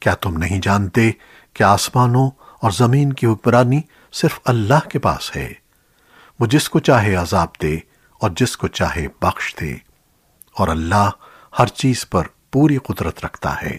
کیا تم نہیں جانتے کہ آسمانوں اور زمین کی حکمرانی صرف اللہ کے پاس ہے؟ وہ جس کو چاہے عذاب دے اور جس کو چاہے بخش دے، اور اللہ ہر چیز پر پوری قدرت رکھتا ہے۔